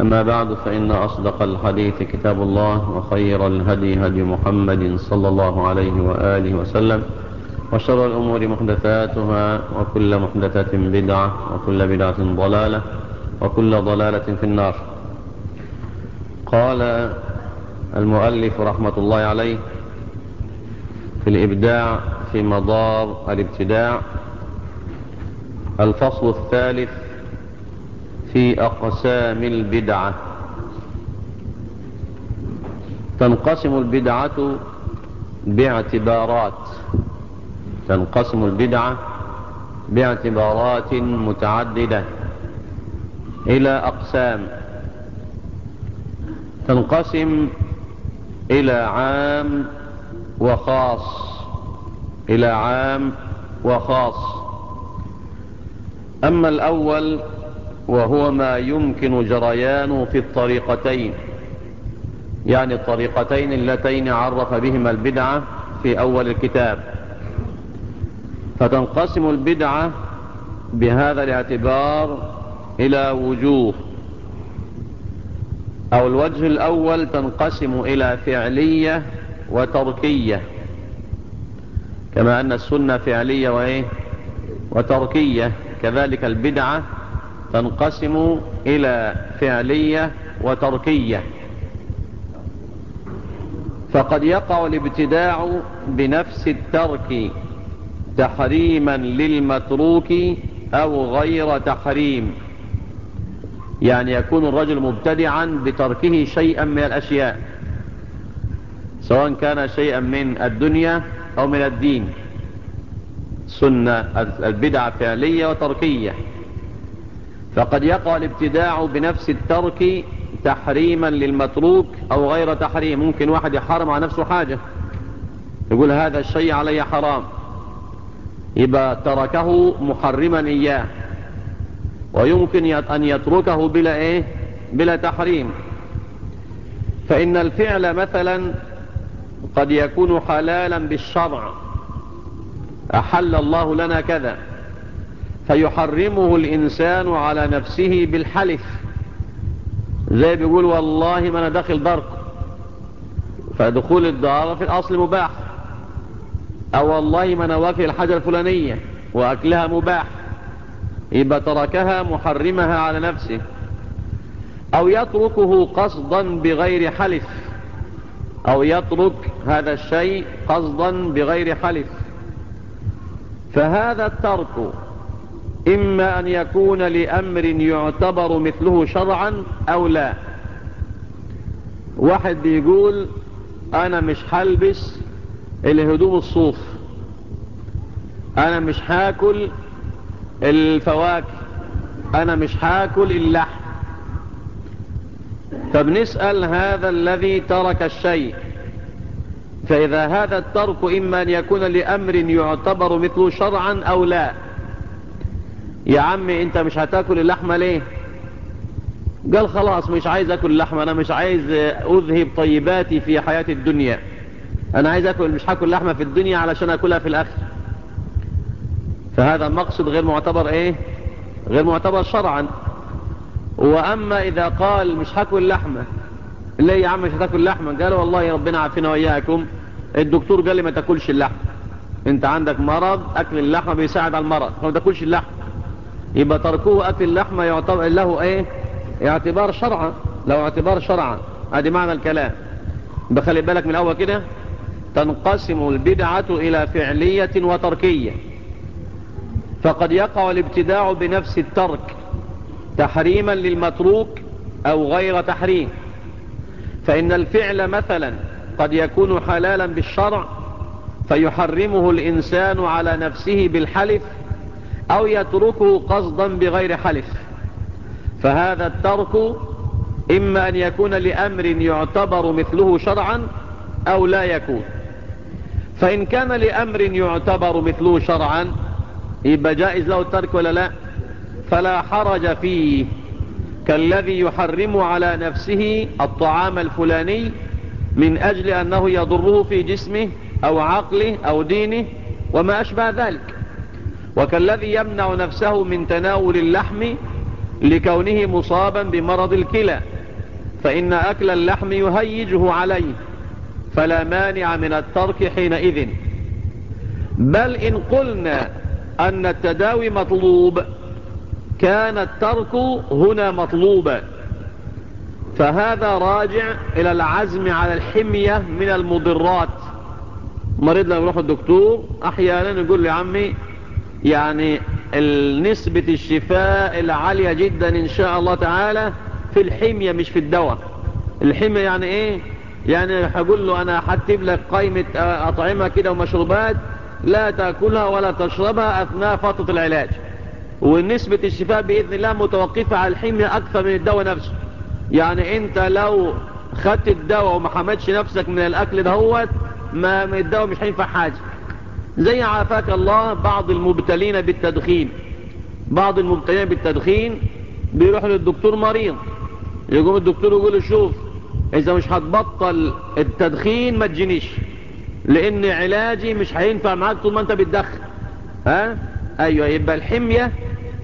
أما بعد فإن أصدق الحديث كتاب الله وخير الهدي هدي محمد صلى الله عليه وآله وسلم وشر الأمور محدثاتها وكل محدثة بدعة وكل بدعة ضلالة وكل ضلالة في النار. قال المؤلف رحمة الله عليه في الإبداع في مضار الابتداع الفصل الثالث في أقسام البدعة. تنقسم البدعة باعتبارات. تنقسم البدعة باعتبارات متعددة إلى أقسام. تنقسم إلى عام وخاص. إلى عام وخاص. أما الأول وهو ما يمكن جريانه في الطريقتين. يعني الطريقتين اللتين عرف بهما البدعة في أول الكتاب. فتنقسم البدعة بهذا الاعتبار إلى وجوه. أو الوجه الأول تنقسم إلى فعلية وتركية. كما أن السنة فعلية وإيه؟ وتركية. كذلك البدعة تنقسم إلى فعلية وتركية. فقد يقع الابتداع بنفس الترك تحريما للمتروك أو غير تحريم. يعني يكون الرجل مبتدعا بتركه شيئا من الأشياء سواء كان شيئا من الدنيا أو من الدين. سنة البدعة فعلية وتركية. فقد يقع الابتداع بنفس الترك تحريما للمتروك أو غير تحريم. ممكن واحد يحرم على نفسه حاجة يقول هذا الشيء علي حرام. يبقى تركه محرما إياه. ويمكن أن يتركه بلا إيه؟ بلا تحريم. فإن الفعل مثلا قد يكون حلالا بالشرع. أحل الله لنا كذا. فيحرمه الإنسان على نفسه بالحلف. زي بيقول والله ما أنا داخل دارك فدخول الدار في الأصل مباح. أو والله ما أنا واكل الحاجة الفلانية وأكلها مباح. يبقى تركها محرمها على نفسه. أو يتركه قصدا بغير حلف. أو يترك هذا الشيء قصدا بغير حلف. فهذا الترك إما أن يكون لأمر يعتبر مثله شرعا أو لا. واحد بيقول أنا مش هلبس الهدوم الصوف. أنا مش هاكل الفواكه. أنا مش هاكل اللحم. فبنسأل هذا الذي ترك الشيء. فإذا هذا الترك إما أن يكون لأمر يعتبر مثله شرعا أو لا. يا عمي انت مش هتاكل اللحمة ليه؟ قال خلاص مش عايز اكل اللحمة أنا مش عايز اذهب طيباتي في حياة الدنيا. أنا عايز اكل مش هاكل لحمة في الدنيا علشان اكلها في الآخر. فهذا مقصد غير معتبر إيه؟ غير معتبر شرعا. وأما إذا قال مش هاكل لحمة ليه يا عم مش هتاكل لحمة؟ قال والله ربنا عافينا وإياكم. الدكتور قال لي ما تاكلش اللحمة انت عندك مرض أكل اللحمة بيساعد على المرض فما تاكلش اللحمة يبقى تركوه أكل اللحمة يعتبر له إيه؟ اعتبار شرعا. له اعتبار شرعا. أدي معنى الكلام. بخلي بالك من الأول كده. تنقسم البدعة إلى فعلية وتركية. فقد يقع الابتداع بنفس الترك تحريما للمتروك أو غير تحريم. فإن الفعل مثلا قد يكون حلالا بالشرع فيحرمه الإنسان على نفسه بالحلف أو يتركه قصدا بغير حلف فهذا الترك إما أن يكون لأمر يعتبر مثله شرعا أو لا يكون. فإن كان لأمر يعتبر مثله شرعا يبقى جائز له الترك ولا لا؟ فلا حرج فيه. كالذي يحرم على نفسه الطعام الفلاني من أجل أنه يضره في جسمه أو عقله أو دينه وما أشبه ذلك. وكالذي يمنع نفسه من تناول اللحم لكونه مصابا بمرض الكلى فإن أكل اللحم يهيجه عليه فلا مانع من الترك حينئذ. بل إن قلنا أن التداوي مطلوب كان الترك هنا مطلوبا. فهذا راجع إلى العزم على الحمية من المضرات. مريض لما يروح الدكتور أحيانا يقول لي عمي يعني نسبة الشفاء العالية جدا إن شاء الله تعالى في الحمية مش في الدواء. الحمية يعني إيه؟ يعني هقول له أنا هكتب لك قائمة أطعمة كده ومشروبات لا تأكلها ولا تشربها أثناء فترة العلاج. ونسبة الشفاء بإذن الله متوقفة على الحمية أكثر من الدواء نفسه. يعني أنت لو خدت الدواء وما حمدش نفسك من الأكل دهوت ما الدواء مش هينفع حاجة. زي عافاك الله بعض المبتلين بالتدخين. بعض المبتلين بالتدخين بيروح للدكتور مريض. يقوم الدكتور يقول له شوف إذا مش هتبطل التدخين ما تجينيش لأن علاجي مش هينفع معاك طول ما أنت بتدخن. ها؟ أيوه يبقى الحمية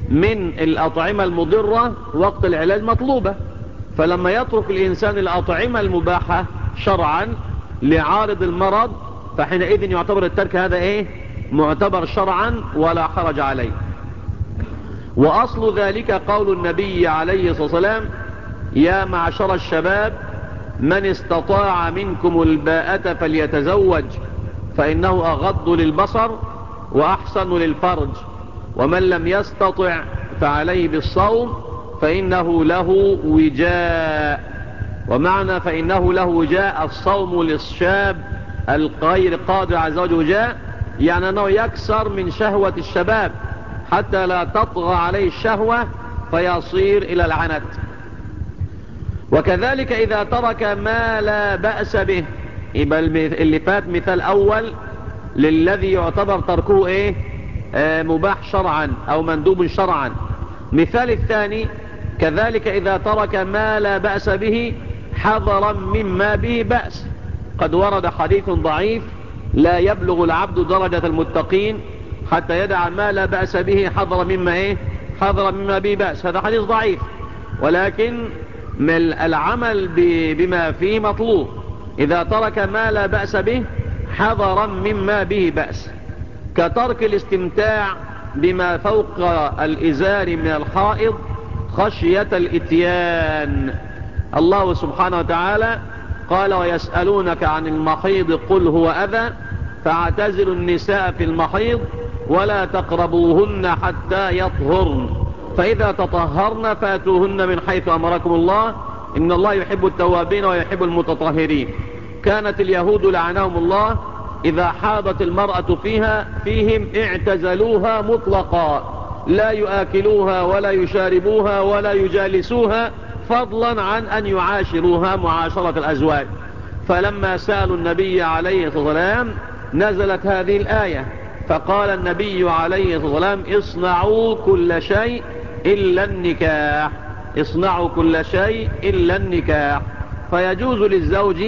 من الأطعمة المضرة وقت العلاج مطلوبة. فلما يترك الإنسان الأطعمة المباحة شرعا لعارض المرض فحينئذ يعتبر الترك هذا إيه؟ معتبر شرعا ولا حرج عليه. وأصل ذلك قول النبي عليه الصلاة والسلام يا معشر الشباب من استطاع منكم الباءة فليتزوج فإنه أغض للبصر وأحسن للفرج ومن لم يستطع فعليه بالصوم فإنه له وجاء. ومعنى فإنه له وجاء الصوم للشاب الغير قادر عز وجل وجاء يعني أنه يكسر من شهوة الشباب. حتى لا تطغى عليه الشهوة فيصير إلى العنت. وكذلك إذا ترك ما لا بأس به يبقى اللي فات مثال أول للذي يعتبر تركه إيه؟ آه مباح شرعا أو مندوب شرعا. مثال الثاني كذلك إذا ترك ما لا بأس به حذرا مما به بأس. قد ورد حديث ضعيف لا يبلغ العبد درجة المتقين حتى يدع ما لا بأس به حذر مما إيه؟ حذر مما به بأس. هذا حديث ضعيف. ولكن من العمل بما فيه مطلوب. إذا ترك ما لا بأس به حذرا مما به بأس. كترك الاستمتاع بما فوق الإزار من الحائض خشية الإتيان. الله سبحانه وتعالى قال ويسألونك عن المحيض قل هو أذى فاعتزلوا النساء في المحيض ولا تقربوهن حتى يطهرن فإذا تطهرن فاتوهن من حيث أمركم الله إن الله يحب التوابين ويحب المتطهرين كانت اليهود لعنهم الله إذا حاضت المرأة فيها فيهم اعتزلوها مطلقا لا يآكلوها ولا يشاربوها ولا يجالسوها فضلا عن أن يعاشروها معاشرة الأزواج. فلما سألوا النبي عليه الصلاة والسلام نزلت هذه الآية. فقال النبي عليه الصلاة والسلام اصنعوا كل شيء إلا النكاح. اصنعوا كل شيء إلا النكاح. فيجوز للزوج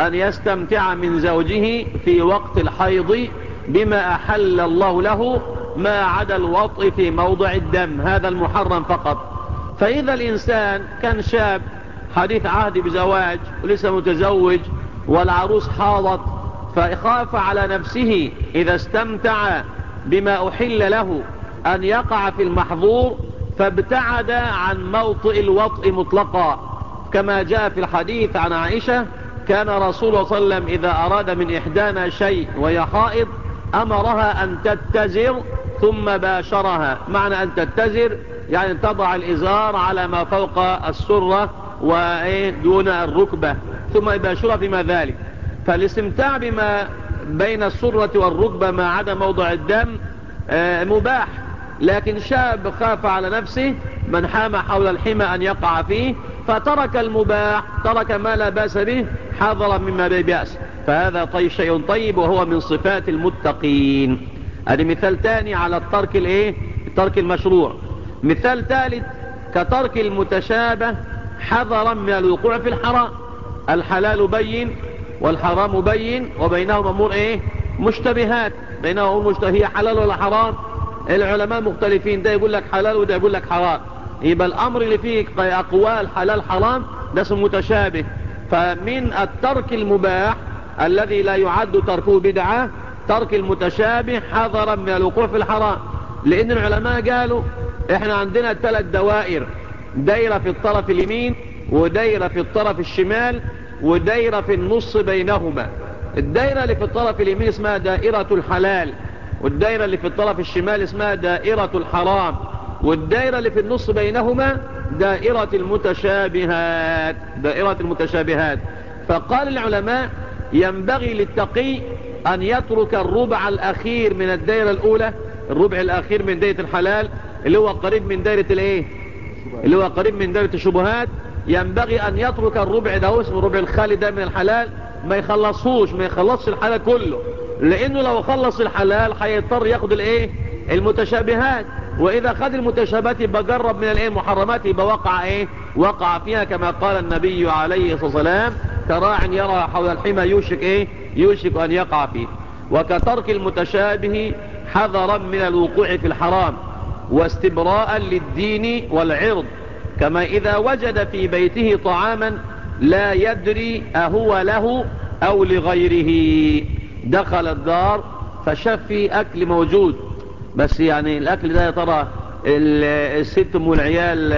أن يستمتع من زوجه في وقت الحيض بما أحل الله له ما عدا الوطء في موضع الدم هذا المحرم فقط. فإذا الإنسان كان شاب حديث عهد بزواج ولسه متزوج والعروس حاضت فخاف على نفسه إذا استمتع بما أحل له أن يقع في المحظور فابتعد عن موطئ الوطء مطلقا. كما جاء في الحديث عن عائشة كان رسول الله صلى الله عليه وسلم إذا أراد من إحدانا شيء وهي أمرها أن تتزر ثم باشرها. معنى أن تتزر يعني تضع الإزار على ما فوق السرة ودون الركبة. ثم يباشرها فيما ذلك. فالاستمتاع بما بين السرة والركبة ما عدا موضع الدم مباح. لكن شاب خاف على نفسه من حام حول الحمى أن يقع فيه فترك المباح ترك ما لا بأس به حذرا مما به بأس فهذا طي شيء طيب وهو من صفات المتقين. هذا مثال تاني على الترك الإيه؟ الترك المشروع. مثال ثالث كترك المتشابه حذرا من الوقوع في الحرام. الحلال بين والحرام بين وبينهم أمور إيه؟ مشتبهات. بينهم أمور هي حلال ولا حرام؟ العلماء مختلفين. ده يقول لك حلال وده يقول لك حرام. يبقى الأمر اللي فيه أقوال حلال حرام ده اسمه متشابه. فمن الترك المباح الذي لا يعد تركه بدعة ترك المتشابه حذرا من الوقوع في الحرام. لأن العلماء قالوا إحنا عندنا ثلاث دوائر. دايرة في الطرف اليمين ودايرة في الطرف الشمال ودايرة في النص بينهما. الدايرة اللي في الطرف اليمين اسمها دائرة الحلال والدايرة اللي في الطرف الشمال اسمها دائرة الحرام والدائرة اللي في النص بينهما دائرة المتشابهات دائرة المتشابهات. فقال العلماء ينبغي للتقي أن يترك الربع الأخير من الدائرة الأولى الربع الأخير من دائرة الحلال اللي هو قريب من دائرة الإيه؟ اللي هو قريب من دائرة الشبهات. ينبغي أن يترك الربع ده اسمه الربع الخالي ده من الحلال ما يخلصوش ما يخلصش الحلال كله. لأنه لو خلص الحلال هيضطر ياخد الإيه؟ المتشابهات. وإذا خد المتشابهات يبقى جرب من الإيه؟ المحرمات يبقى وقع إيه؟ وقع فيها كما قال النبي عليه الصلاة والسلام كراع يرى حول الحمى يوشك إيه؟ يوشك أن يقع فيه. وكترك المتشابه حذرا من الوقوع في الحرام واستبراء للدين والعرض كما إذا وجد في بيته طعاما لا يدري أهو له أو لغيره. دخل الدار فشاف فيه أكل موجود. بس يعني الأكل ده يا ترى الست والعيال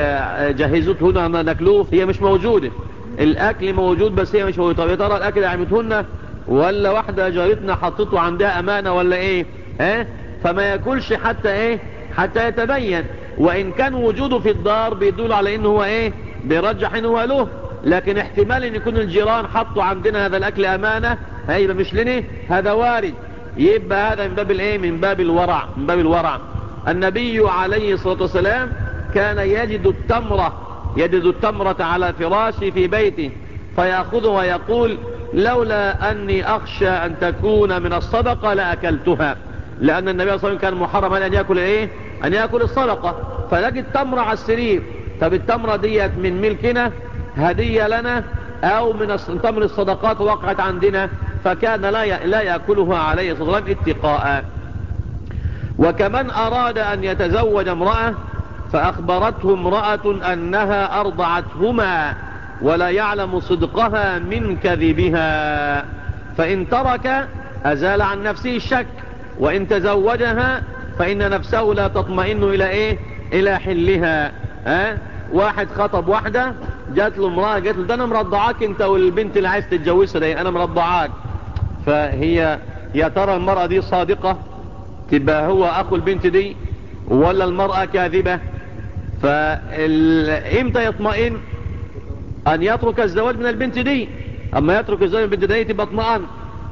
جهزته هنا ناكلوه؟ هي مش موجودة. الأكل موجود بس هي مش موجودة. طب يا ترى الأكل عمتهن ولا واحدة جارتنا حطته عندها أمانة ولا إيه؟ آه فما ياكلش حتى إيه؟ حتى يتبين. وإن كان وجوده في الدار بيدل على انه هو إيه؟ بيرجح انه هو له. لكن احتمال إن يكون الجيران حطوا عندنا هذا الأكل أمانة هيبقى مش لنا؟ هذا وارد. يبقى هذا من باب الإيه؟ من باب الورع من باب الورع. النبي عليه الصلاة والسلام كان يجد التمرة يجد التمرة على فراشه في بيته فيأخذها ويقول لولا أني أخشى أن تكون من الصدقة لأكلتها. لأن النبي صلى الله عليه وسلم كان محرم أن يأكل إيه؟ أن يأكل الصدقة. فلقي التمرة على السرير. طب التمرة ديت من ملكنا؟ هدية لنا أو من تمر الصدقات وقعت عندنا؟ فكان لا لا يأكلها عليه الصلاة والسلام اتقاء. وكمن أراد أن يتزوج امرأة فأخبرته امرأة أنها أرضعتهما. ولا يعلم صدقها من كذبها. فإن ترك أزال عن نفسه الشك. وإن تزوجها فإن نفسه لا تطمئن إلى إيه؟ إلى حلها. ها؟ واحد خطب واحدة جات له امرأة جات له ده أنا مرضعاك أنت والبنت اللي عايز تتجوزها دي أنا مرضعاك. فهي يا ترى المرأة دي صادقة؟ تبقى هو أخو البنت دي ولا المرأة كاذبة؟ فإمتى يطمئن؟ أن يترك الزواج من البنت دي أما يترك الزواج من البنت دي تبقى اطمئن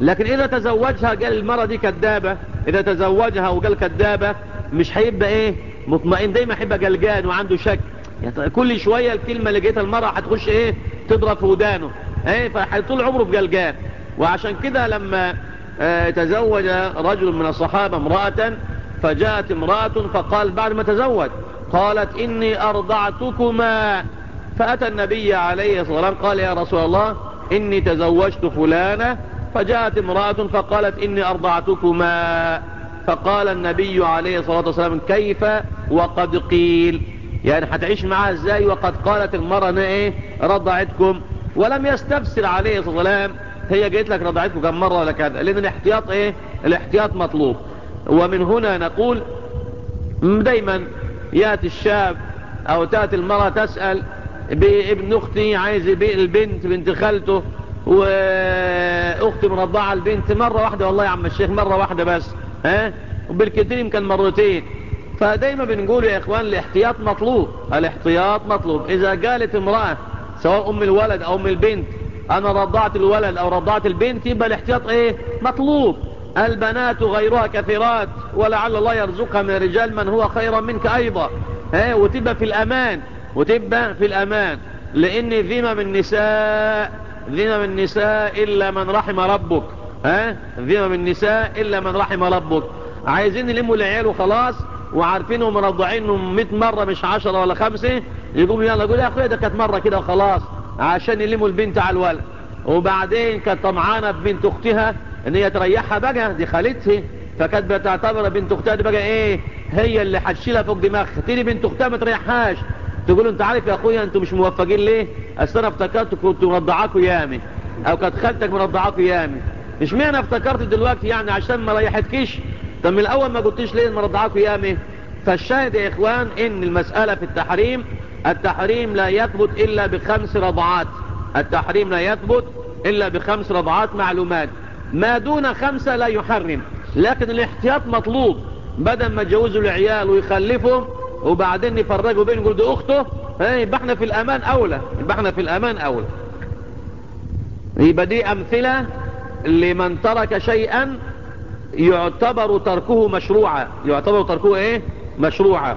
لكن إذا تزوجها قال المرأة دي كذابة إذا تزوجها وقال كذابة مش هيبقى إيه؟ مطمئن. دايما هيبقى قلقان وعنده شك. يعني كل شوية الكلمة اللي جيتها المرأة هتخش إيه؟ تضرب في ودانه. إيه؟ فطول عمره في قلقان. وعشان كده لما آه تزوج رجل من الصحابة امرأة فجاءت امرأة فقال بعد ما تزوج قالت إني أرضعتكما. فأتى النبي عليه الصلاة والسلام قال يا رسول الله إني تزوجت فلانة فجاءت امرأة فقالت إني أرضعتكما. فقال النبي عليه الصلاة والسلام كيف وقد قيل؟ يعني هتعيش معها إزاي؟ وقد قالت المرأة إيه؟ رضعتكم. ولم يستفسر عليه الصلاة والسلام هي جيت لك رضعتكم كم مرة ولا كذا؟ لأن الاحتياط إيه؟ الاحتياط مطلوب. ومن هنا نقول دايما يأتي الشاب أو تأتي المرأة تسأل بابن أختي عايز البنت بنت خالته وأختي مرضعة البنت مرة واحدة والله يا عم الشيخ مرة واحدة بس ها؟ وبالكثير يمكن مرتين. فدايما بنقول يا إخوان الاحتياط مطلوب الاحتياط مطلوب. إذا قالت امرأة سواء أم الولد أو أم البنت أنا رضعت الولد أو رضعت البنت يبقى الاحتياط إيه؟ مطلوب. البنات غيرها كثيرات ولعل الله يرزقها من الرجال من هو خيرا منك أيضا ها؟ وتبقى في الأمان. وتبقى في الأمان لأن ذمم النساء من النساء إلا من رحم ربك. ها؟ من النساء إلا من رحم ربك. عايزين يلموا العيال وخلاص وعارفينهم مرضعينهم 100 مرة مش 10 ولا خمسة يقوموا يلا يقول يا أخويا ده كانت مرة كده وخلاص عشان يلموا البنت على الولد. وبعدين كانت طمعانة ببنت أختها إن هي تريحها بقى دي خالتها. فكانت بتعتبر بنت أختها دي بقى إيه؟ هي اللي هتشيلها فوق دماغها. تيجي بنت أختها ما تريحهاش. تقول أنت عارف يا أخويا أنتوا مش موفقين ليه؟ أصل أنا افتكرت كنت مرضعاكوا يامي أو كانت خالتك مرضعاكوا يامي مش معنى افتكرت دلوقتي يعني عشان ما ريحتكيش؟ طب من الأول ما قلتيش ليه مرضعاكوا يامي فالشاهد يا إخوان إن المسألة في التحريم التحريم لا يثبت إلا بخمس رضعات. التحريم لا يثبت إلا بخمس رضعات معلومات. ما دون خمسة لا يحرم. لكن الاحتياط مطلوب. بدل ما تجوزوا العيال ويخلفهم وبعدين يفرقوا بين يقول ده اخته يبقى إحنا في الأمان أولى. يبقى إحنا في الأمان أولى. يبقى دي أمثلة لمن ترك شيئا يعتبر تركه مشروعا. يعتبر تركه إيه؟ مشروعا.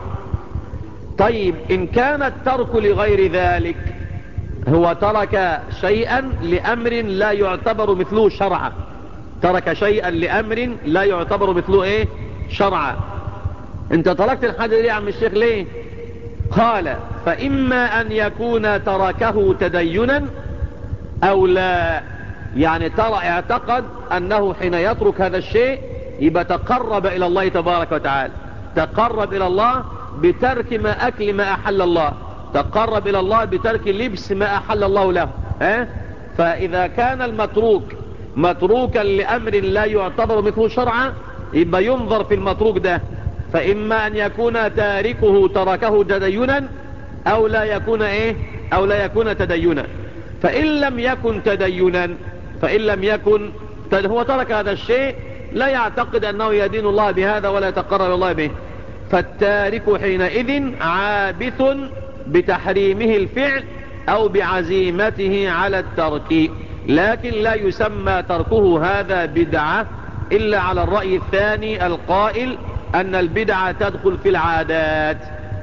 طيب إن كان الترك لغير ذلك هو ترك شيئا لأمر لا يعتبر مثله شرعا. ترك شيئا لأمر لا يعتبر مثله إيه؟ شرعا. انت تركت الحاجة دي يا عم الشيخ ليه؟ قال فإما أن يكون تركه تدينا أو لا. يعني ترى اعتقد أنه حين يترك هذا الشيء يبقى تقرب إلى الله تبارك وتعالى. تقرب إلى الله بترك ما أكل ما أحل الله. تقرب إلى الله بترك لبس ما أحل الله له. آه؟ فإذا كان المتروك متروكا لأمر لا يعتبر مثله شرعا يبقى ينظر في المتروك ده. فإما أن يكون تاركه تركه تدينا أو لا يكون إيه؟ أو لا يكون تدينا. فإن لم يكن تدينا فإن لم يكن هو ترك هذا الشيء لا يعتقد أنه يدين الله بهذا ولا يتقرب الله به. فالتارك حينئذ عابث بتحريمه الفعل أو بعزيمته على الترك. لكن لا يسمى تركه هذا بدعة إلا على الرأي الثاني القائل أن البدعة تدخل في العادات.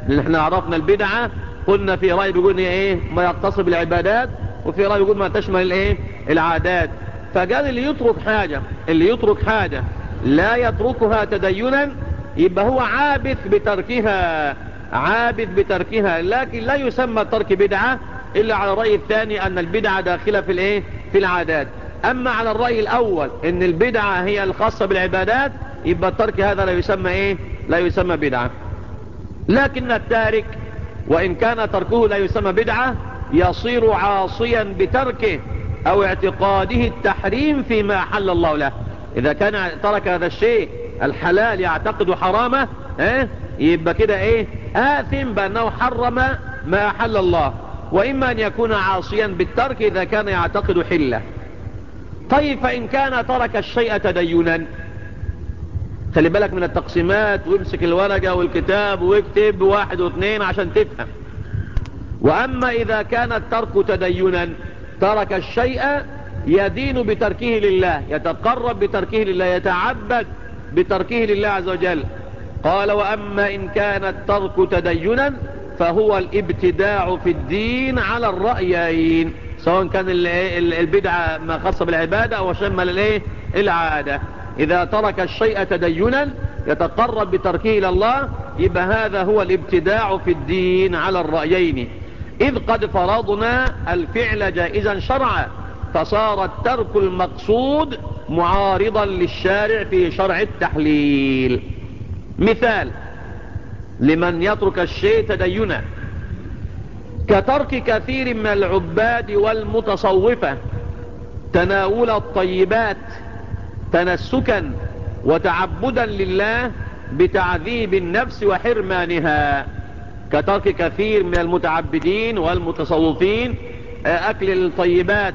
لأن إحنا عرفنا البدعة قلنا في رأي بيقول إيه؟ ما يقتصب العبادات وفي رأي بيقول ما تشمل الإيه؟ العادات. فقال اللي يترك حاجة اللي يترك حاجة لا يتركها تدينا يبقى هو عابث بتركها عابث بتركها. لكن لا يسمى الترك بدعة إلا على الرأي الثاني أن البدعة داخلة في الإيه؟ في العادات. أما على الرأي الأول إن البدعة هي الخاصة بالعبادات يبقى الترك هذا لا يسمى إيه؟ لا يسمى بدعة. لكن التارك وإن كان تركه لا يسمى بدعة يصير عاصيا بتركه أو اعتقاده التحريم فيما حل الله له. إذا كان ترك هذا الشيء الحلال يعتقد حرامه آه يبقى كده إيه؟ آثم بأنه حرم ما أحل الله. وإما أن يكون عاصيا بالترك إذا كان يعتقد حلة. طيب فإن كان ترك الشيء تدينا خلي بالك من التقسيمات وامسك الورقة والكتاب واكتب واحد واثنين عشان تفهم. وأما إذا كان الترك تدينا ترك الشيء يدين بتركه لله يتقرب بتركه لله يتعبد بتركه لله عز وجل. قال وأما إن كان الترك تدينا فهو الابتداع في الدين على الرأيين سواء كان البدعة ما خاصة بالعبادة أو شمل العادة. إذا ترك الشيء تدينا يتقرب بتركه إلى الله يبقى هذا هو الابتداع في الدين على الرأيين. إذ قد فرضنا الفعل جائزا شرعا فصار الترك المقصود معارضا للشارع في شرع التحليل. مثال لمن يترك الشيء تدينا. كترك كثير من العباد والمتصوفة تناول الطيبات تنسكا وتعبدا لله بتعذيب النفس وحرمانها. كترك كثير من المتعبدين والمتصوفين أكل الطيبات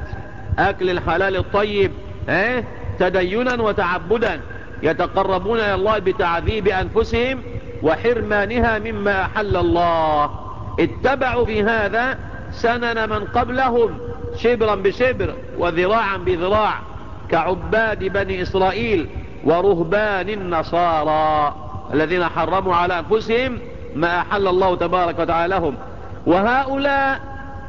أكل الحلال الطيب تدينا وتعبدا. يتقربون إلى الله بتعذيب أنفسهم وحرمانها مما أحل الله. اتبعوا في هذا سنن من قبلهم شبرا بشبر وذراعا بذراع. كعباد بني إسرائيل ورهبان النصارى الذين حرموا على أنفسهم ما أحل الله تبارك وتعالى لهم. وهؤلاء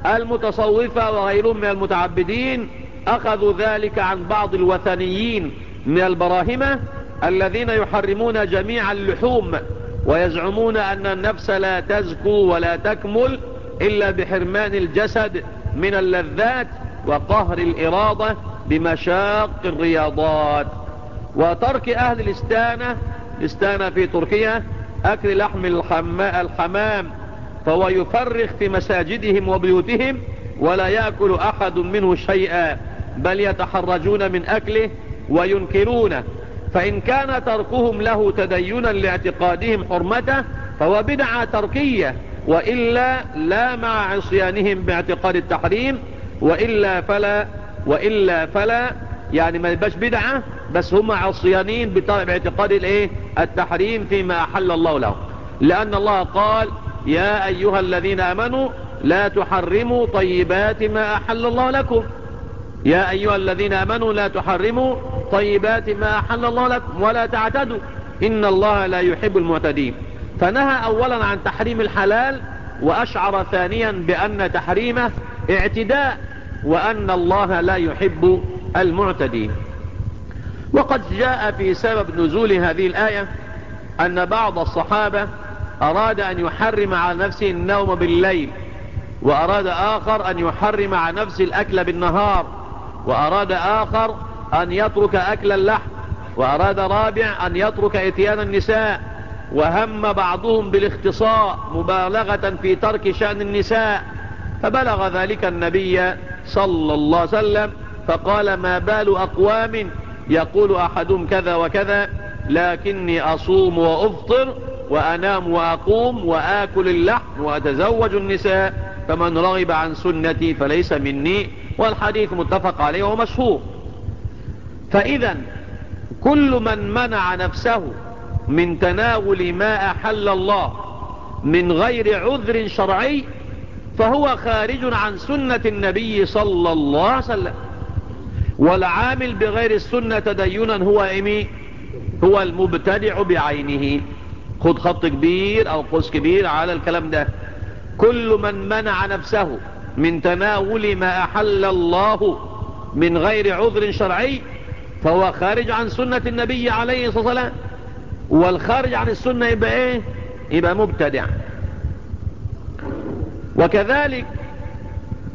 المتصوفة وغيرهم من المتعبدين أخذوا ذلك عن بعض الوثنيين من البراهمة الذين يحرمون جميع اللحوم ويزعمون أن النفس لا تزكو ولا تكمل إلا بحرمان الجسد من اللذات وقهر الإرادة بمشاق الرياضات وترك أهل الاستانة الاستانة في تركيا أكل لحم الحمام فهو يفرخ في مساجدهم وبيوتهم ولا يأكل أحد منه شيئا بل يتحرجون من أكله وينكرونه. فإن كان تركهم له تدينا لاعتقادهم حرمته فهو بدعة تركية وإلا لا مع عصيانهم باعتقاد التحريم وإلا فلا وإلا فلا يعني ما يبقاش بدعة بس هم عصيانين باعتقاد الإيه؟ التحريم فيما أحل الله له لأن الله قال يا أيها الذين أمنوا لا تحرموا طيبات ما أحل الله لكم. يا أيها الذين أمنوا لا تحرموا طيبات ما أحل الله لكم ولا تعتدوا. إن الله لا يحب المعتدين. فنهى أولا عن تحريم الحلال وأشعر ثانيا بأن تحريمه اعتداء وأن الله لا يحب المعتدين. وقد جاء في سبب نزول هذه الآية أن بعض الصحابة أراد أن يحرم على نفسه النوم بالليل وأراد آخر أن يحرم على نفسه الأكل بالنهار وأراد آخر أن يترك أكل اللحم وأراد رابع أن يترك إتيان النساء وهم بعضهم بالاختصاء مبالغة في ترك شأن النساء. فبلغ ذلك النبي صلى الله عليه وسلم فقال ما بال أقوام يقول أحدهم كذا وكذا لكني أصوم وأفطر وأنام وأقوم وآكل اللحم وأتزوج النساء فمن رغب عن سنتي فليس مني والحديث متفق عليه ومشهور. فإذا كل من منع نفسه من تناول ما أحل الله من غير عذر شرعي فهو خارج عن سنة النبي صلى الله عليه وسلم. والعامل بغير السنة تدينا هو إمي؟ هو المبتدع بعينه. خد خط كبير أو قوس كبير على الكلام ده. كل من منع نفسه من تناول ما أحل الله من غير عذر شرعي فهو خارج عن سنة النبي عليه الصلاة والسلام والخارج عن السنة يبقى إيه؟ يبقى مبتدع. وكذلك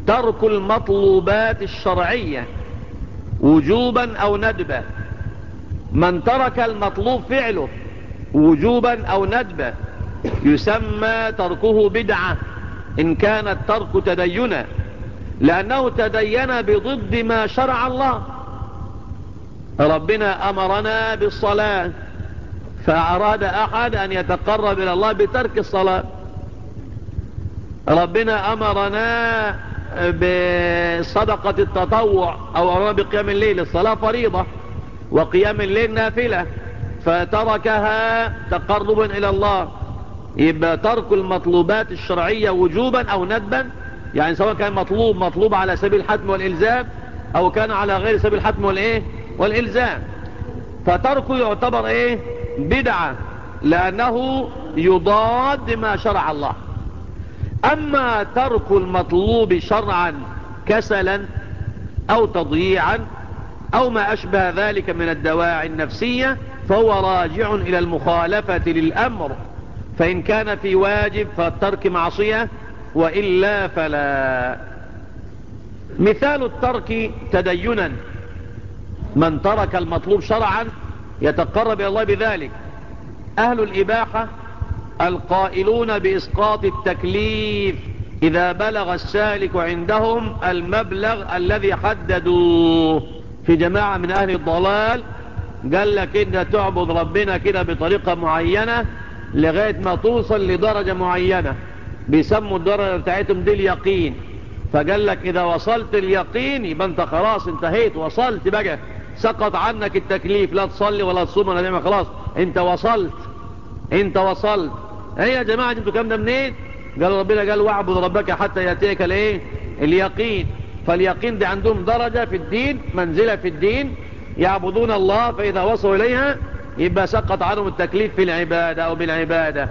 ترك المطلوبات الشرعية وجوبا أو ندبا. من ترك المطلوب فعله وجوبا أو ندبا يسمى تركه بدعة إن كان الترك تدينا لأنه تدين بضد ما شرع الله. ربنا أمرنا بالصلاة فأراد أحد أن يتقرب إلى الله بترك الصلاة. ربنا أمرنا بصدقة التطوع أو أمرنا بقيام الليل الصلاة فريضة وقيام الليل نافلة. فتركها تقربا إلى الله. يبقى ترك المطلوبات الشرعية وجوبا أو ندبا يعني سواء كان مطلوب مطلوب على سبيل الحتم والإلزام أو كان على غير سبيل الحتم والإيه؟ والإلزام. فتركه يعتبر إيه؟ بدعة لأنه يضاد ما شرع الله. أما ترك المطلوب شرعا كسلا أو تضييعا أو ما أشبه ذلك من الدواعي النفسية فهو راجع إلى المخالفة للأمر. فإن كان في واجب فالترك معصية وإلا فلا. مثال الترك تدينا. من ترك المطلوب شرعا يتقرب إلى الله بذلك. أهل الإباحة القائلون بإسقاط التكليف إذا بلغ السالك عندهم المبلغ الذي حددوه. في جماعة من أهل الضلال قال لك إن تعبد ربنا كده بطريقة معينة لغاية ما توصل لدرجة معينة. بيسموا الدرجة بتاعتهم دي اليقين. فقال لك إذا وصلت اليقين يبقى أنت خلاص انتهيت وصلت بقى. سقط عنك التكليف لا تصلي ولا تصوم ولا تعمل خلاص. أنت وصلت. انت وصلت. إيه يا جماعة أنتوا كام ده منين؟ قال ربنا قال واعبد ربك حتى يأتيك الايه؟ اليقين. فاليقين ده عندهم درجة في الدين منزلة في الدين. يعبدون الله فإذا وصلوا إليها يبقى سقط عنهم التكليف في العبادة أو بالعبادة.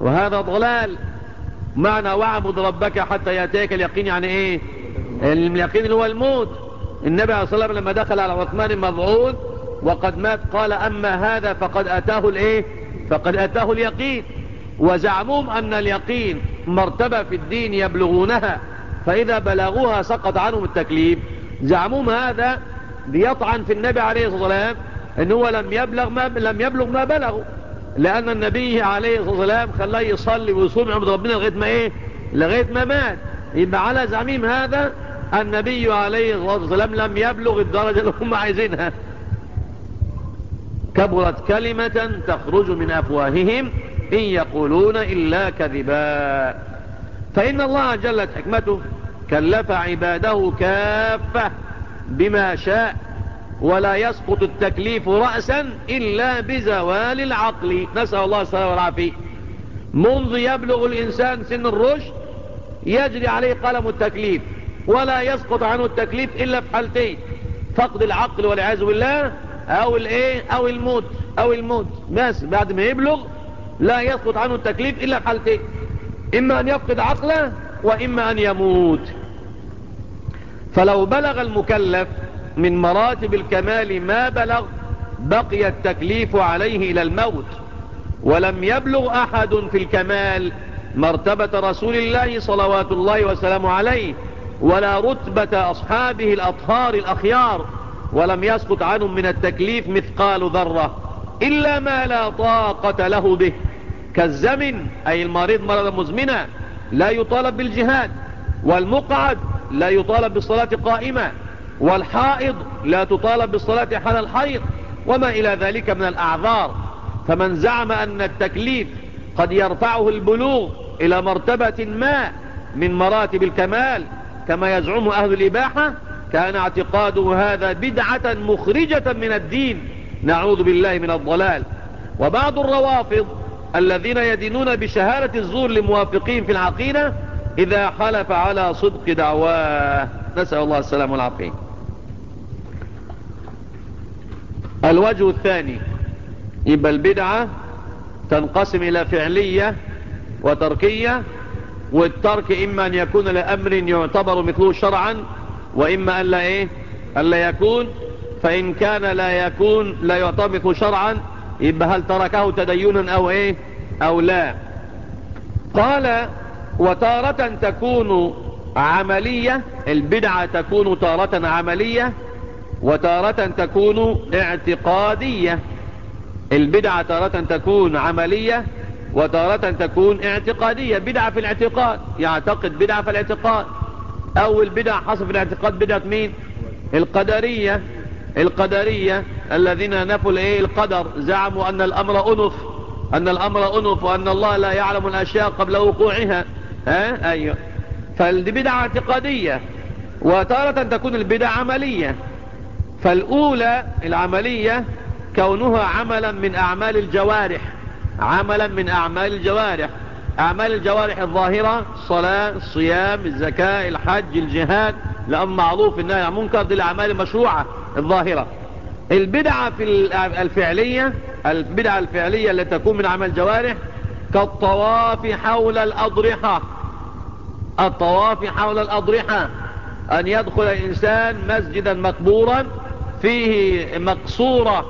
وهذا ضلال. معنى واعبد ربك حتى يأتيك اليقين يعني إيه؟ اليقين اللي هو الموت. النبي عليه الصلاة والسلام لما دخل على عثمان المضعون وقد مات قال أما هذا فقد أتاه الإيه؟ فقد أتاه اليقين. وزعموهم أن اليقين مرتبة في الدين يبلغونها فإذا بلغوها سقط عنهم التكليف. زعموهم هذا ليطعن في النبي عليه الصلاة والسلام أنه لم يبلغ ما, لم يبلغ ما بلغوا. لأن النبي عليه الصلاة والسلام خلاه يصلي ويصوم عبد ربنا لغاية ما إيه؟ لغاية ما مات. يبقى على زعميم هذا النبي عليه الصلاة والسلام لم يبلغ الدرجة اللي هم عايزينها. كبرت كلمة تخرج من أفواههم إن يقولون إلا كذبا. فإن الله جلت حكمته كلف عباده كافة بما شاء ولا يسقط التكليف رأسا إلا بزوال العقل. نسأل الله السلام والعافية. منذ يبلغ الإنسان سن الرشد يجري عليه قلم التكليف ولا يسقط عنه التكليف إلا في حالتين فقد العقل والعياذ بالله أو الإيه؟ أو الموت. أو الموت. بس بعد ما يبلغ لا يسقط عنه التكليف في حالتين. إما أن يفقد عقله وإما أن يموت. فلو بلغ المكلف من مراتب الكمال ما بلغ بقي التكليف عليه إلى الموت. ولم يبلغ أحد في الكمال مرتبة رسول الله صلوات الله وسلامه عليه ولا رتبة أصحابه الأطهار الأخيار. ولم يسقط عنهم من التكليف مثقال ذرة إلا ما لا طاقة له به. كالزمن أي المريض مرضا مزمنا لا يطالب بالجهاد والمقعد لا يطالب بالصلاة قائمة والحائض لا تطالب بالصلاة حال الحيض وما إلى ذلك من الأعذار. فمن زعم أن التكليف قد يرفعه البلوغ إلى مرتبة ما من مراتب الكمال كما يزعم أهل الإباحة كان اعتقاده هذا بدعة مخرجة من الدين. نعوذ بالله من الضلال. وبعض الروافض الذين يدينون بشهادة الزور لموافقين في العقيدة إذا حلف على صدق دعواه. نسأل الله السلام والعافية. الوجه الثاني. يبقى البدعة تنقسم إلى فعلية وتركية والترك إما أن يكون لأمر يعتبر مثله شرعا وإما أن لا إيه؟ أن لا يكون فإن كان لا يكون لا مثله شرعا يبقى هل تركه تدينا أو إيه؟ أو لا. قال وتارة تكون عملية البدعة تكون تارة عملية وتارة تكون اعتقادية. البدعة تارة تكون عملية وتارة تكون اعتقادية. بدعة في الاعتقاد يعتقد بدعة في الاعتقاد. أول بدعة حصل في الاعتقاد بدعة مين؟ القدرية. القدرية الذين نفوا الإيه؟ القدر. زعموا أن الأمر أنف أن الأمر أنف وأن الله لا يعلم الأشياء قبل وقوعها. ها؟ أيوه. فالدي بدعة اعتقادية وتارة تكون البدعة عملية. فالأولى العملية كونها عملا من أعمال الجوارح. عملا من أعمال الجوارح. أعمال الجوارح الظاهرة الصلاة الصيام الزكاة الحج الجهاد لأن معروف إنها منكر دي الأعمال المشروعة الظاهرة. البدعة في الفعلية البدعة الفعلية التي تكون من أعمال الجوارح كالطواف حول الأضرحة. الطواف حول الأضرحة. أن يدخل الإنسان مسجدا مقبورا فيه مقصورة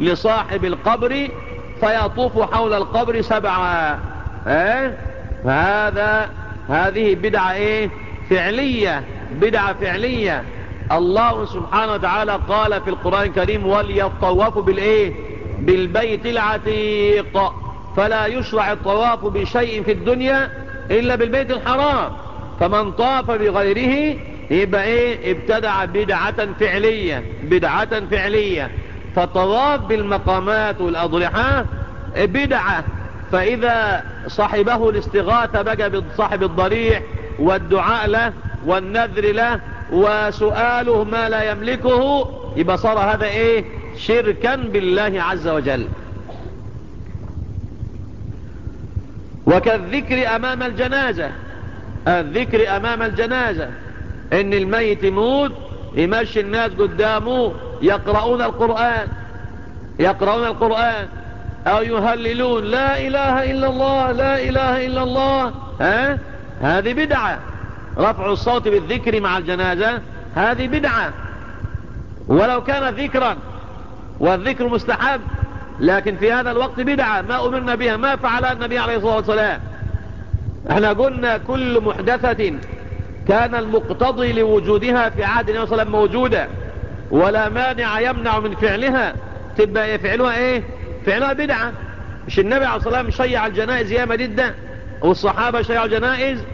لصاحب القبر فيطوف حول القبر سبعة إيه هذا هذه بدعة إيه؟ فعلية بدعة فعلية. الله سبحانه وتعالى قال في القرآن الكريم وليطوفوا بالإيه؟ بالبيت العتيق. فلا يشرع الطواف بشيء في الدنيا إلا بالبيت الحرام. فمن طاف بغيره يبقى إيه؟ ابتدع بدعة فعلية بدعة فعلية. فطواف بالمقامات والأضرحة بدعة. فإذا صاحبه الاستغاثة بقى بصاحب الضريح والدعاء له والنذر له وسؤاله ما لا يملكه يبقى صار هذا إيه؟ شركا بالله عز وجل. وكالذكر أمام الجنازة. الذكر أمام الجنازة. إن الميت يموت يمشي الناس قدامه يقرؤون القرآن. يقرؤون القرآن. أو يهللون لا إله إلا الله لا إله إلا الله. ها؟ هذه بدعة. رفع الصوت بالذكر مع الجنازة هذه بدعة. ولو كان ذكرا والذكر مستحب لكن في هذا الوقت بدعة. ما أمرنا بها ما فعلها النبي عليه الصلاة والسلام. إحنا قلنا كل محدثة كان المقتضي لوجودها في عهد النبي صلى الله عليه وسلم موجودة ولا مانع يمنع من فعلها. تبقى فعلها إيه؟ فعلها بدعة. مش النبي عليه الصلاة والسلام شيع الجنائز ياما جدا والصحابة شيعوا الجنائز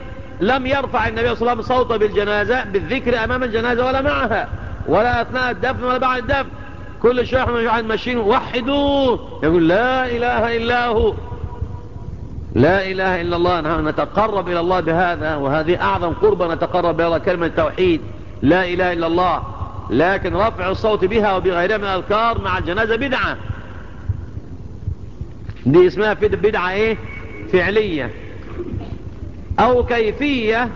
لم يرفع النبي صلى الله عليه وسلم صوته بالجنازة بالذكر أمام الجنازة ولا معها ولا أثناء الدفن ولا بعد الدفن. كل شيء إحنا ماشيين وحدوه يقول لا إله إلا هو. لا إله إلا الله نحن نتقرب إلى الله بهذا وهذه أعظم قربة نتقرب إلى الله كلمة التوحيد. لا إله إلا الله. لكن رفع الصوت بها وبغيرها من الأذكار مع الجنازة بدعة. دي اسمها بدعة إيه؟ فعلية. أو كيفية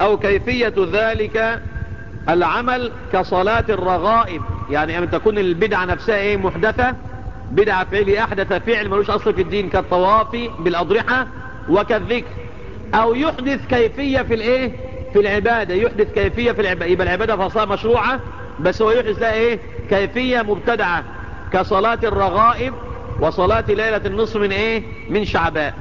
أو كيفية ذلك العمل كصلاة الرغائب. يعني أن تكون البدعة نفسها إيه؟ محدثة. بدعة فعلي أحدث فعل ملوش أصل في الدين كالطواف بالأضرحة وكالذكر. أو يحدث كيفية في الإيه؟ في العبادة. يحدث كيفية في العبادة يبقى العبادة فصلها مشروعة بس هو يحدث لها إيه؟ كيفية مبتدعة. كصلاة الرغائب وصلاة ليلة النصف من إيه؟ من شعباء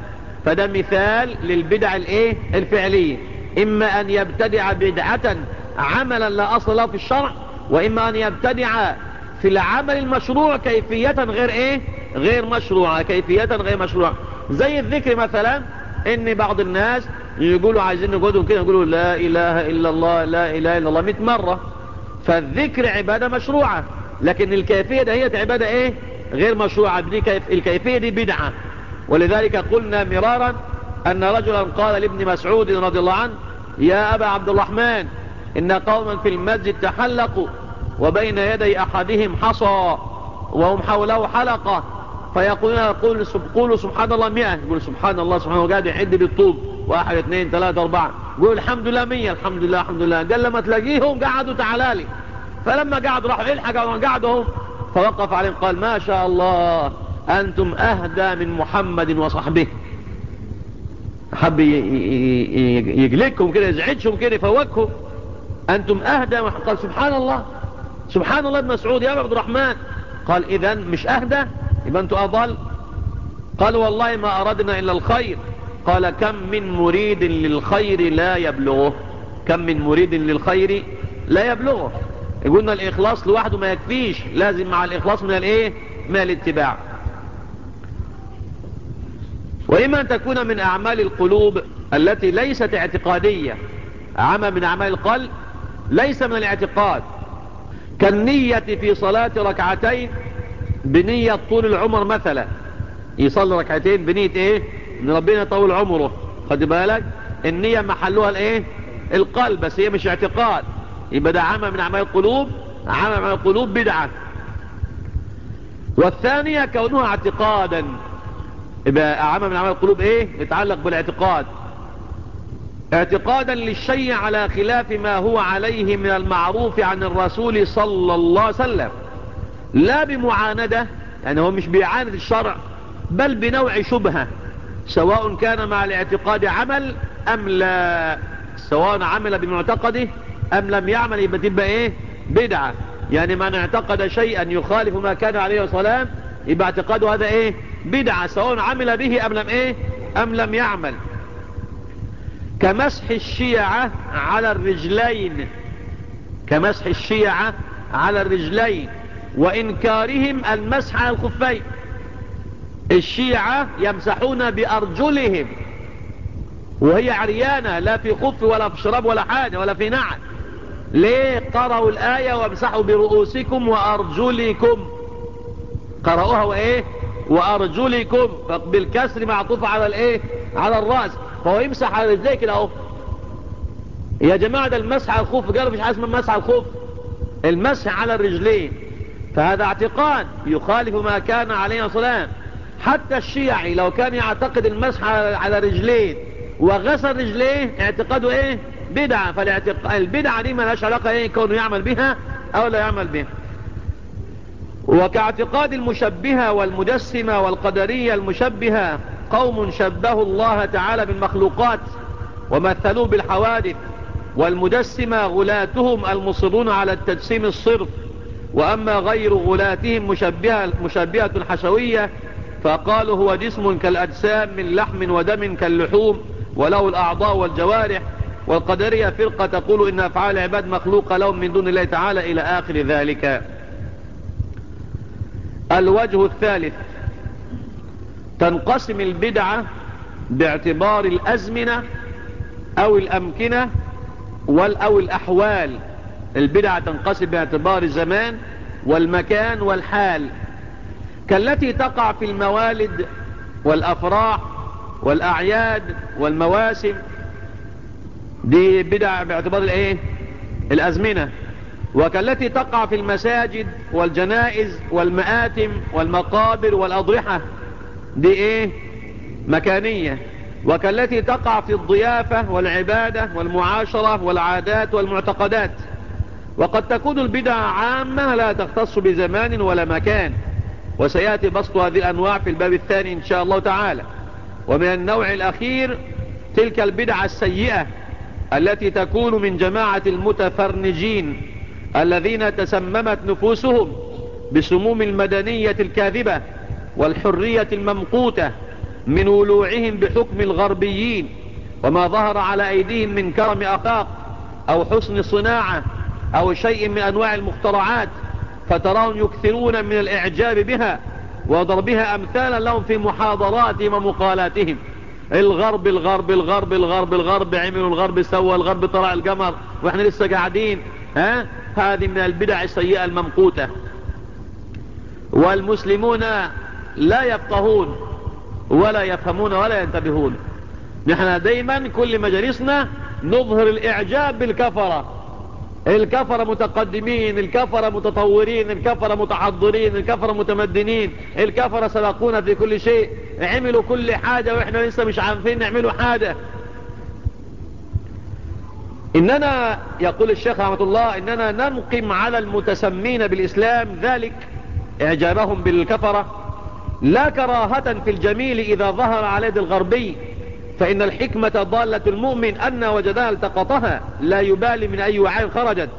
فده مثال للبدع الإيه؟ الفعلية. إما أن يبتدع بدعة عملا لا أصل له في الشرع وإما أن يبتدع في العمل المشروع كيفية غير إيه؟ غير مشروعة كيفية غير مشروعة. زي الذكر مثلا إن بعض الناس يقولوا عايزين نقعدهم كده يقولوا لا إله إلا الله لا إله إلا الله 100 مرة. فالذكر عبادة مشروعة لكن الكيفية ده هي عبادة إيه؟ غير مشروعة الكيفية دي بدعة. ولذلك قلنا مرارا أن رجلا قال لابن مسعود رضي الله عنه يا أبا عبد الرحمن إن قوما في المسجد تحلقوا وبين يدي أحدهم حصى وهم حوله حلقة. فيقولون يقول قولوا سبحان الله مئة. يقول سبحان الله سبحانه وقاعد يحد بالطوب. واحد اثنين ثلاثة أربعة. يقول الحمد لله مية الحمد لله الحمد لله. قال لما تلاقيهم قعدوا تعالى لي. فلما قعدوا راحوا إلحق قعدوا فوقف عليهم قال ما شاء الله أنتم أهدى من محمد وصحبه. حب يقلقكم كده يزعجهم كده يفوقهم. أنتم أهدى قال سبحان الله. سبحان الله ابن مسعود يا عبد الرحمن. قال إذا مش أهدى؟ يبقى أنتم أضل. قال والله ما أردنا إلا الخير. قال كم من مريد للخير لا يبلغه. كم من مريد للخير لا يبلغه. يقولنا الإخلاص لوحده ما يكفيش لازم مع الإخلاص من الإيه؟ من الاتباع. وإما أن تكون من أعمال القلوب التي ليست اعتقادية. عمل من أعمال القلب ليس من الاعتقاد. كالنية في صلاة ركعتين بنية طول العمر مثلا. يصلي ركعتين بنية إيه؟ إن ربنا يطول عمره. خد بالك؟ النية محلها الإيه؟ القلب بس هي مش اعتقاد. يبقى ده عمل من أعمال القلوب عمل من القلوب بدعة. والثانية كونها اعتقادا. يبقى عمل من أعمال القلوب إيه؟ يتعلق بالاعتقاد. اعتقادا للشيء على خلاف ما هو عليه من المعروف عن الرسول صلى الله عليه وسلم. لا بمعاندة يعني هو مش بيعاند الشرع بل بنوع شبهة. سواء كان مع الاعتقاد عمل أم لا سواء عمل بمعتقده أم لم يعمل يبقى تبقى إيه؟ بدعة. يعني من اعتقد شيئا يخالف ما كان عليه الصلاة يبقى اعتقاده هذا إيه؟ بدعة. سواء عمل به أم لم إيه؟ أم لم يعمل. كمسح الشيعة على الرجلين. كمسح الشيعة على الرجلين. وإنكارهم المسح على الخفين. الشيعة يمسحون بأرجلهم. وهي عريانة لا في خف ولا في شراب ولا حاجة ولا في نعل. ليه قرأوا الآية وامسحوا برؤوسكم وأرجلكم؟ قرأوها وإيه؟ وأرجلكم. بالكسر معطوف على الإيه؟ على الرأس. فهو يمسح على رجليه كده أهو. يا جماعة ده المسح على الخوف قالوا مش حاجة اسمها المسح على الخوف. المسح على الرجلين. فهذا اعتقاد يخالف ما كان عليه الصلاة حتى الشيعي لو كان يعتقد المسح على رجلين وغسل رجليه اعتقاده إيه؟ بدعة فالبدعة دي ما لهاش علاقة إيه كونه يعمل بها أو لا يعمل بها. وكاعتقاد المشبهة والمجسمة والقدرية المشبهة قوم شبهوا الله تعالى بالمخلوقات ومثلوه بالحوادث والمجسمة غلاتهم المصرون على التجسيم الصرف. وأما غير غلاتهم مشبهة, مشبهة حشوية فقالوا هو جسم كالأجسام من لحم ودم كاللحوم وله الأعضاء والجوارح. والقدرية فرقة تقول إن أفعال العباد مخلوقة لهم من دون الله تعالى إلى آخر ذلك. الوجه الثالث تنقسم البدعة باعتبار الأزمنة أو الأمكنة أو الأحوال. البدعة تنقسم باعتبار الزمان والمكان والحال. كالتي تقع في الموالد والأفراح والأعياد والمواسم دي بدع باعتبار الايه؟ الأزمنة. وكالتي تقع في المساجد والجنائز والمآتم والمقابر والأضرحة. دي إيه؟ مكانية. وكالتي تقع في الضيافة والعبادة والمعاشرة والعادات والمعتقدات. وقد تكون البدع عامة لا تختص بزمان ولا مكان. وسيأتي بسط هذه الأنواع في الباب الثاني إن شاء الله تعالى. ومن النوع الأخير تلك البدع السيئة. التي تكون من جماعة المتفرنجين الذين تسممت نفوسهم بسموم المدنية الكاذبة والحرية الممقوتة من ولوعهم بحكم الغربيين وما ظهر على أيديهم من كرم أخاق أو حسن صناعة أو شيء من أنواع المخترعات فتراهم يكثرون من الإعجاب بها وضربها أمثالا لهم في محاضراتهم ومقالاتهم. الغرب الغرب الغرب الغرب الغرب عملوا الغرب سوى الغرب طلع القمر وإحنا لسه قاعدين ها؟ هذه من البدع السيئة الممقوتة. والمسلمون لا يفقهون ولا يفهمون ولا ينتبهون. نحن دايما كل مجالسنا نظهر الإعجاب بالكفرة. الكفرة متقدمين الكفرة متطورين الكفرة متحضرين الكفرة متمدنين الكفرة سبقونا في كل شيء. عملوا كل حاجة وإحنا لسه مش عارفين نعملوا حاجة. إننا يقول الشيخ رحمة الله إننا ننقم على المتسمين بالإسلام ذلك إعجابهم بالكفرة. لا كراهة في الجميل إذا ظهر على يد الغربي. فإن الحكمة ضالة المؤمن أن وجدها التقطها لا يبالي من أي وعاء خرجت.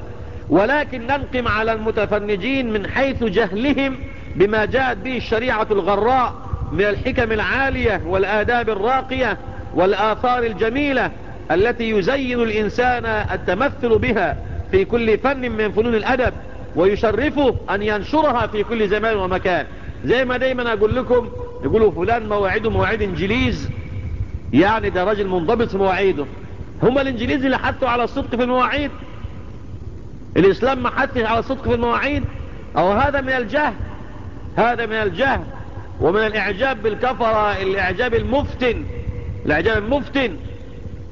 ولكن ننقم على المتفنجين من حيث جهلهم بما جاءت به الشريعة الغراء من الحكم العالية والآداب الراقية والآثار الجميلة التي يزين الإنسان التمثل بها في كل فن من فنون الأدب ويشرفه أن ينشرها في كل زمان ومكان. زي ما دايما أقول لكم يقولوا فلان مواعيده مواعيد إنجليز يعني ده راجل منضبط في مواعيده. هم الانجليز اللي حثوا على الصدق في المواعيد. الإسلام ما حثش على الصدق في المواعيد. أو هذا من الجهل. هذا من الجهل. ومن الإعجاب بالكفرة الإعجاب المفتن. الإعجاب المفتن.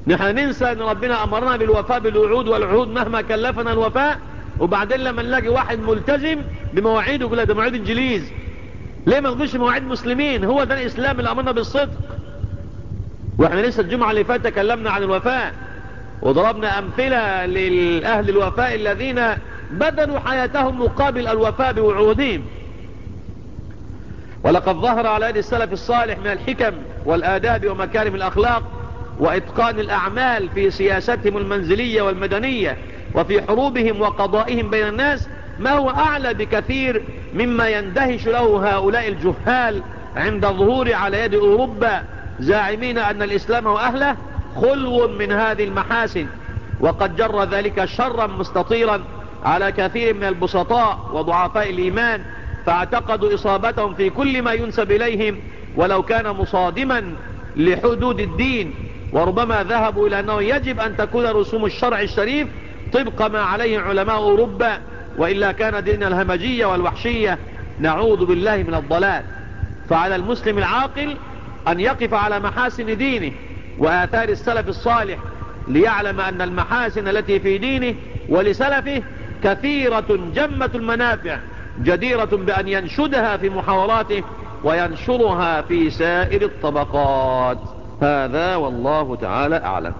نحن ننسى أن ربنا أمرنا بالوفاء بالوعود والعهود مهما كلفنا الوفاء. وبعدين لما نلاقي واحد ملتزم بمواعيده يقول ده مواعيد إنجليز. ليه ما نقولش مواعيد مسلمين؟ هو ده الإسلام اللي أمرنا بالصدق. وإحنا لسه الجمعة اللي فاتت تكلمنا عن الوفاء وضربنا أمثلة للأهل الوفاء الذين بدلوا حياتهم مقابل الوفاء بوعودهم. ولقد ظهر على يد السلف الصالح من الحكم والآداب ومكارم الأخلاق وإتقان الأعمال في سياستهم المنزلية والمدنية وفي حروبهم وقضائهم بين الناس ما هو أعلى بكثير مما يندهش له هؤلاء الجهال عند الظهور على يد أوروبا زاعمين أن الإسلام وأهله خلو من هذه المحاسن وقد جر ذلك شرا مستطيرا على كثير من البسطاء وضعفاء الإيمان فاعتقدوا إصابتهم في كل ما ينسب إليهم ولو كان مصادما لحدود الدين وربما ذهبوا إلى أنه يجب أن تكون رسوم الشرع الشريف طبق ما عليه علماء أوروبا وإلا كان دين الهمجية والوحشية. نعوذ بالله من الضلال. فعلى المسلم العاقل أن يقف على محاسن دينه وآثار السلف الصالح ليعلم أن المحاسن التي في دينه ولسلفه كثيرة جمة المنافع جديرة بأن ينشدها في محاوراته وينشرها في سائر الطبقات. هذا والله تعالى أعلم.